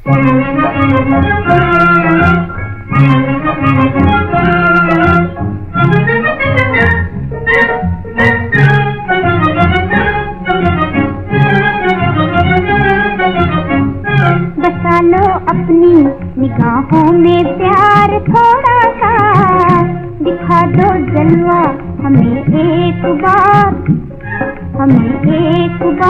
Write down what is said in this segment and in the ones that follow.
बसा लो अपनी निगाहों में प्यार थोड़ा सा। दिखा दो जलवा, हमें एक बार, हमें एक बार।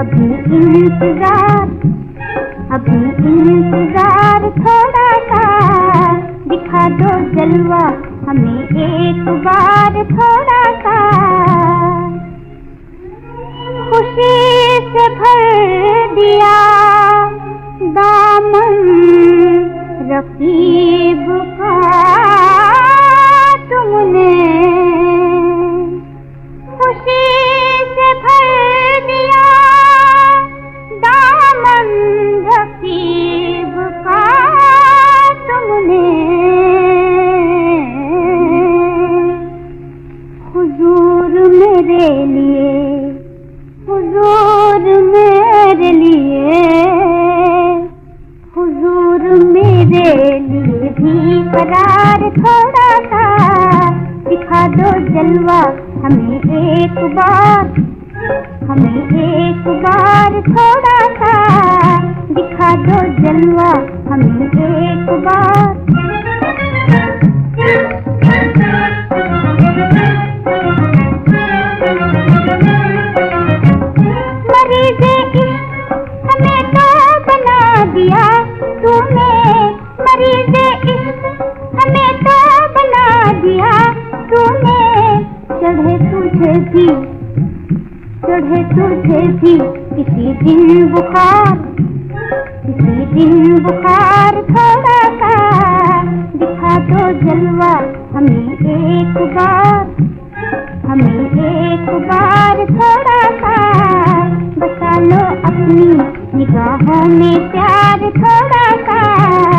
अभी इंतज़ार अभी इंतज़ार थोड़ा सा। दिखा दो जलवा हमें एक बार थोड़ा हुजूर मेरे लिए, हुजूर मेरे लिए भी करार थोड़ा सा दिखा दो जलवा, हमें एक बार, हमें एक बार थोड़ा सा दिखा दो जलवा, हमें एक बार। तुझे थी चढ़े तुझे थी किसी दिन बुखार किसी दिन बुखार थोड़ा सा। दिखा दो जलवा, हमें एक बार, हमें एक बार थोड़ा सा। बता लो अपनी निगाहों में प्यार थोड़ा सा।